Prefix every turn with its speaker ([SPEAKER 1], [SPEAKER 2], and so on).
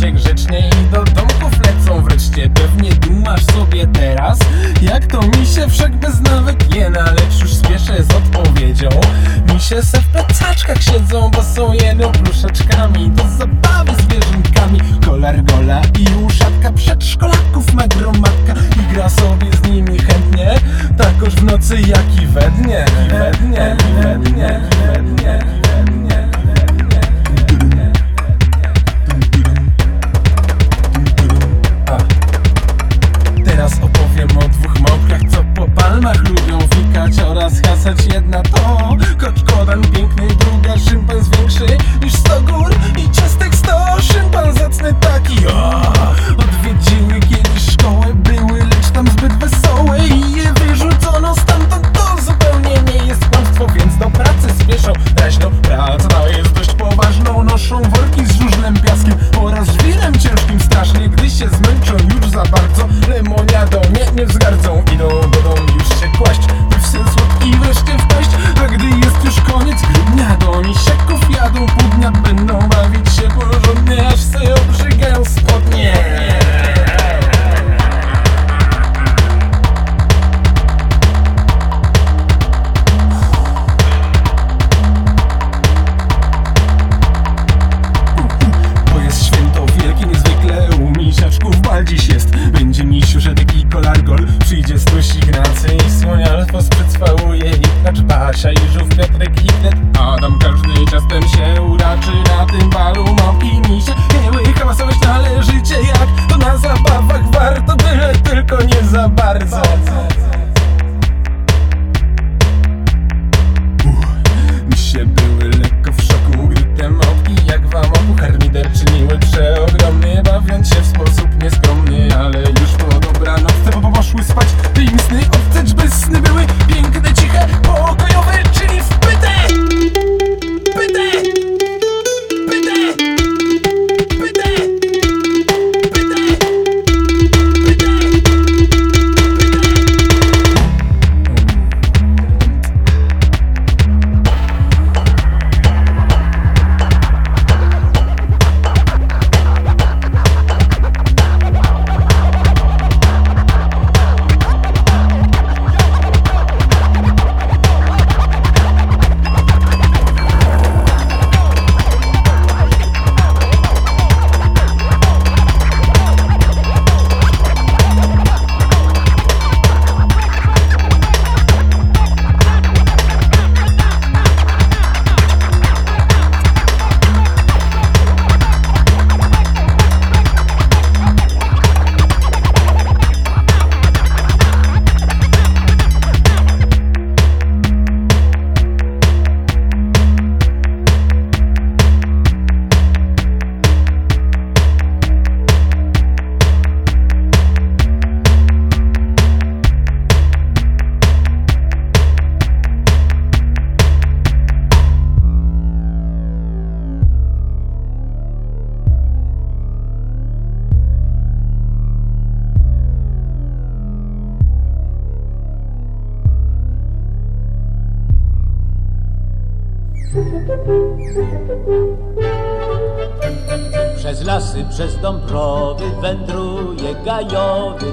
[SPEAKER 1] się grzecznie i do domków lecą wreszcie. Pewnie dumasz sobie teraz, jak to mi się wszak bez nawet jena Lecz już spieszę z odpowiedzią, mi się se w plecaczkach siedzą Bo są jeno pluszeczkami, do zabawy zwierzątkami Kolargola i uszatka przedszkolaków ma gromadka. I gra sobie z nimi chętnie, takoż w nocy jak i we dnie. jedna to Krzejżów, Piotrek Inlet
[SPEAKER 2] Przez lasy, przez Dąbrowy wędruje gajowy.